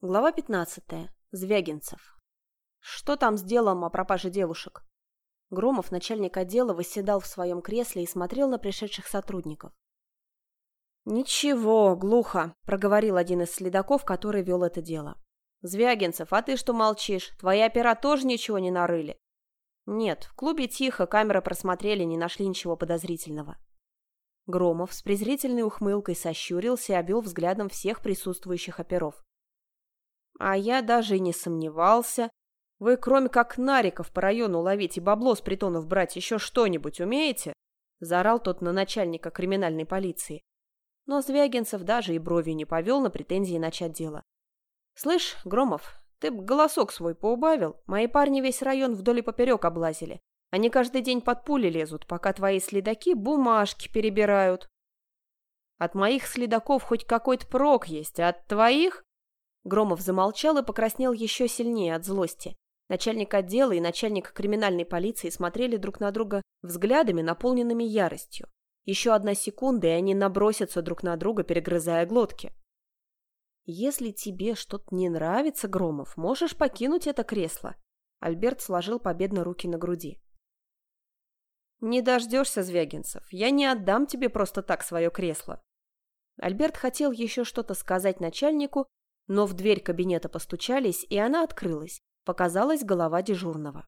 Глава 15. Звягинцев. Что там с делом о пропаже девушек? Громов, начальник отдела, восседал в своем кресле и смотрел на пришедших сотрудников. «Ничего, глухо», — проговорил один из следаков, который вел это дело. «Звягинцев, а ты что молчишь? Твои опера тоже ничего не нарыли?» «Нет, в клубе тихо, камеры просмотрели, не нашли ничего подозрительного». Громов с презрительной ухмылкой сощурился и обвел взглядом всех присутствующих оперов. А я даже и не сомневался. Вы, кроме как нариков по району ловить и бабло с притонов брать, еще что-нибудь умеете? Заорал тот на начальника криминальной полиции. Но Звягинцев даже и брови не повел на претензии начать дело. «Слышь, Громов, ты б голосок свой поубавил. Мои парни весь район вдоль и поперек облазили. Они каждый день под пули лезут, пока твои следаки бумажки перебирают. От моих следаков хоть какой-то прок есть, а от твоих Громов замолчал и покраснел еще сильнее от злости. Начальник отдела и начальник криминальной полиции смотрели друг на друга взглядами, наполненными яростью. Еще одна секунда, и они набросятся друг на друга, перегрызая глотки. «Если тебе что-то не нравится, Громов, можешь покинуть это кресло». Альберт сложил победно руки на груди. «Не дождешься, Звягинцев. Я не отдам тебе просто так свое кресло». Альберт хотел еще что-то сказать начальнику, но в дверь кабинета постучались, и она открылась. Показалась голова дежурного.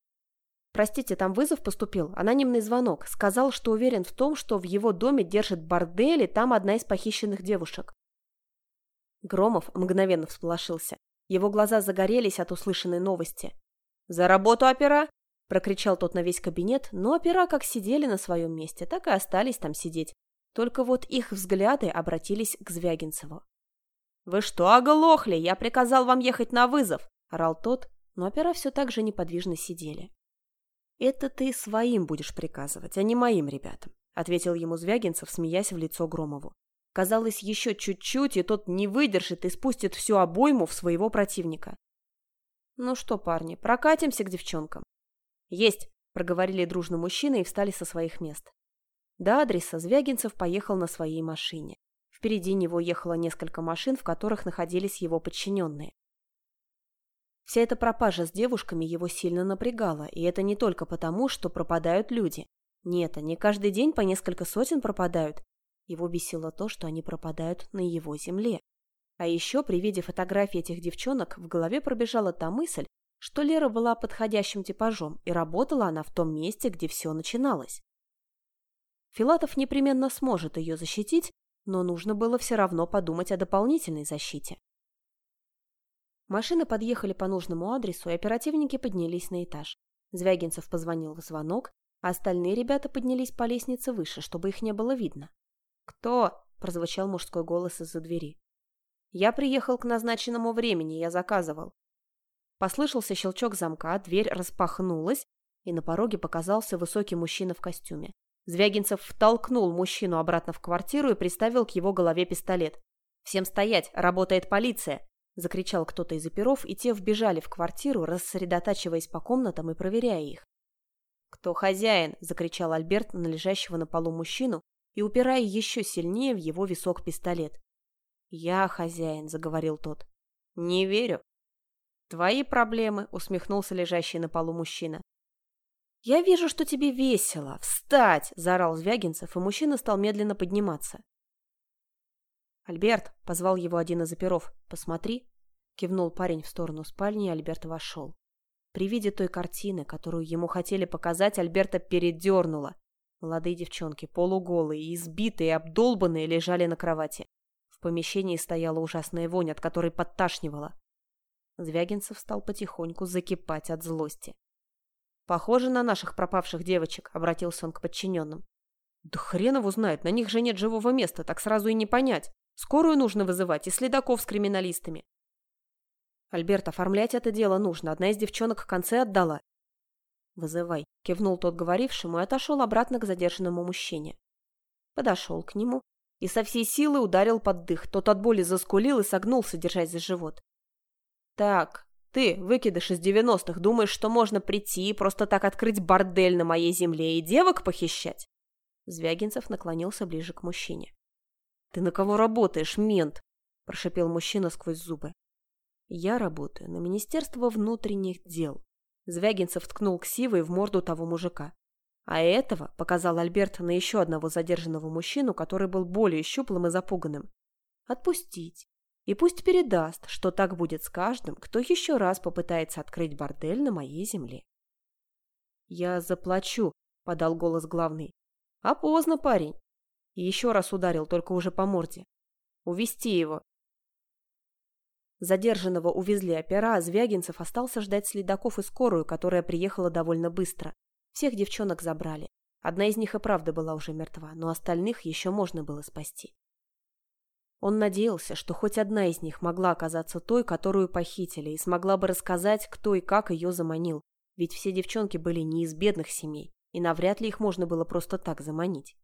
«Простите, там вызов поступил, анонимный звонок. Сказал, что уверен в том, что в его доме держит бордель, и там одна из похищенных девушек». Громов мгновенно всполошился. Его глаза загорелись от услышанной новости. «За работу, опера!» – прокричал тот на весь кабинет, но опера как сидели на своем месте, так и остались там сидеть. Только вот их взгляды обратились к Звягинцеву. «Вы что, оглохли? Я приказал вам ехать на вызов!» – орал тот, но опера все так же неподвижно сидели. «Это ты своим будешь приказывать, а не моим ребятам», – ответил ему Звягинцев, смеясь в лицо Громову. Казалось, еще чуть-чуть, и тот не выдержит и спустит всю обойму в своего противника. «Ну что, парни, прокатимся к девчонкам?» «Есть!» – проговорили дружно мужчины и встали со своих мест. До адреса Звягинцев поехал на своей машине. Впереди него ехало несколько машин, в которых находились его подчиненные. Вся эта пропажа с девушками его сильно напрягала, и это не только потому, что пропадают люди. Нет, они каждый день по несколько сотен пропадают. Его бесило то, что они пропадают на его земле. А еще при виде фотографий этих девчонок в голове пробежала та мысль, что Лера была подходящим типажом, и работала она в том месте, где все начиналось. Филатов непременно сможет ее защитить, но нужно было все равно подумать о дополнительной защите. Машины подъехали по нужному адресу, и оперативники поднялись на этаж. Звягинцев позвонил в звонок, а остальные ребята поднялись по лестнице выше, чтобы их не было видно. «Кто?» – прозвучал мужской голос из-за двери. «Я приехал к назначенному времени, я заказывал». Послышался щелчок замка, дверь распахнулась, и на пороге показался высокий мужчина в костюме. Звягинцев втолкнул мужчину обратно в квартиру и приставил к его голове пистолет. «Всем стоять! Работает полиция!» – закричал кто-то из оперов, и те вбежали в квартиру, рассредотачиваясь по комнатам и проверяя их. «Кто хозяин?» – закричал Альберт на лежащего на полу мужчину и упирая еще сильнее в его висок пистолет. «Я хозяин», – заговорил тот. «Не верю». «Твои проблемы», – усмехнулся лежащий на полу мужчина. «Я вижу, что тебе весело. Встать!» – заорал Звягинцев, и мужчина стал медленно подниматься. «Альберт!» – позвал его один из оперов. «Посмотри!» – кивнул парень в сторону спальни, и Альберт вошел. При виде той картины, которую ему хотели показать, Альберта передернуло. Молодые девчонки, полуголые, избитые обдолбанные, лежали на кровати. В помещении стояла ужасная вонь, от которой подташнивала. Звягинцев стал потихоньку закипать от злости. «Похоже на наших пропавших девочек», — обратился он к подчиненным. «Да хрен его знает, на них же нет живого места, так сразу и не понять. Скорую нужно вызывать и следаков с криминалистами». «Альберт, оформлять это дело нужно, одна из девчонок в конце отдала». «Вызывай», — кивнул тот говорившему и отошел обратно к задержанному мужчине. Подошел к нему и со всей силы ударил под дых. Тот от боли заскулил и согнулся, держась за живот. «Так, ты, выкидыш из девяностых, думаешь, что можно прийти и просто так открыть бордель на моей земле и девок похищать?» Звягинцев наклонился ближе к мужчине. «Ты на кого работаешь, мент?» – прошипел мужчина сквозь зубы. Я работаю на Министерство внутренних дел. Звягинцев ткнул ксивой в морду того мужика. А этого показал Альберт на еще одного задержанного мужчину, который был более щуплым и запуганным. Отпустить. И пусть передаст, что так будет с каждым, кто еще раз попытается открыть бордель на моей земле. «Я заплачу», — подал голос главный. «А поздно, парень». И еще раз ударил, только уже по морде. «Увести его». Задержанного увезли опера, а Звягинцев остался ждать следаков и скорую, которая приехала довольно быстро. Всех девчонок забрали. Одна из них и правда была уже мертва, но остальных еще можно было спасти. Он надеялся, что хоть одна из них могла оказаться той, которую похитили, и смогла бы рассказать, кто и как ее заманил, ведь все девчонки были не из бедных семей, и навряд ли их можно было просто так заманить.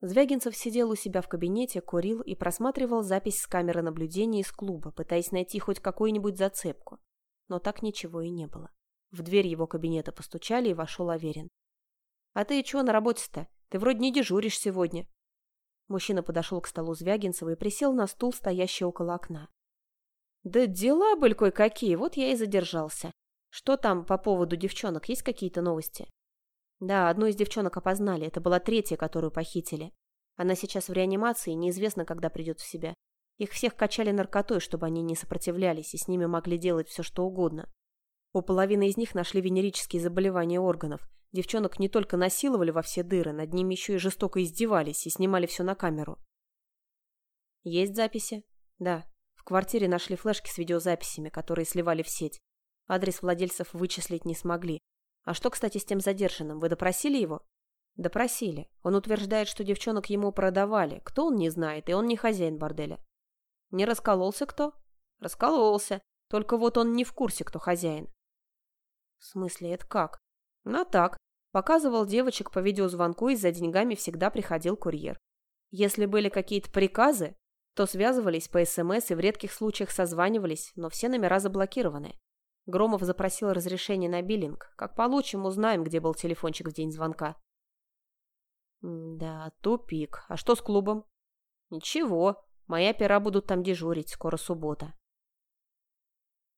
Звягинцев сидел у себя в кабинете, курил и просматривал запись с камеры наблюдения из клуба, пытаясь найти хоть какую-нибудь зацепку. Но так ничего и не было. В дверь его кабинета постучали, и вошел Аверин. «А ты чего на работе-то? Ты вроде не дежуришь сегодня». Мужчина подошел к столу Звягинцева и присел на стул, стоящий около окна. «Да дела были кое-какие, вот я и задержался. Что там по поводу девчонок, есть какие-то новости?» Да, одну из девчонок опознали. Это была третья, которую похитили. Она сейчас в реанимации, неизвестно, когда придет в себя. Их всех качали наркотой, чтобы они не сопротивлялись, и с ними могли делать все, что угодно. У половины из них нашли венерические заболевания органов. Девчонок не только насиловали во все дыры, над ними еще и жестоко издевались и снимали все на камеру. Есть записи? Да. В квартире нашли флешки с видеозаписями, которые сливали в сеть. Адрес владельцев вычислить не смогли, а что, кстати, с тем задержанным? Вы допросили его? Допросили. Он утверждает, что девчонок ему продавали. Кто он не знает, и он не хозяин борделя. Не раскололся кто? Раскололся. Только вот он не в курсе, кто хозяин. В смысле, это как? Ну так. Показывал девочек по видеозвонку, и за деньгами всегда приходил курьер. Если были какие-то приказы, то связывались по СМС и в редких случаях созванивались, но все номера заблокированы. Громов запросил разрешение на биллинг. Как получим, узнаем, где был телефончик в день звонка. Да, тупик. А что с клубом? Ничего. Мои опера будут там дежурить. Скоро суббота.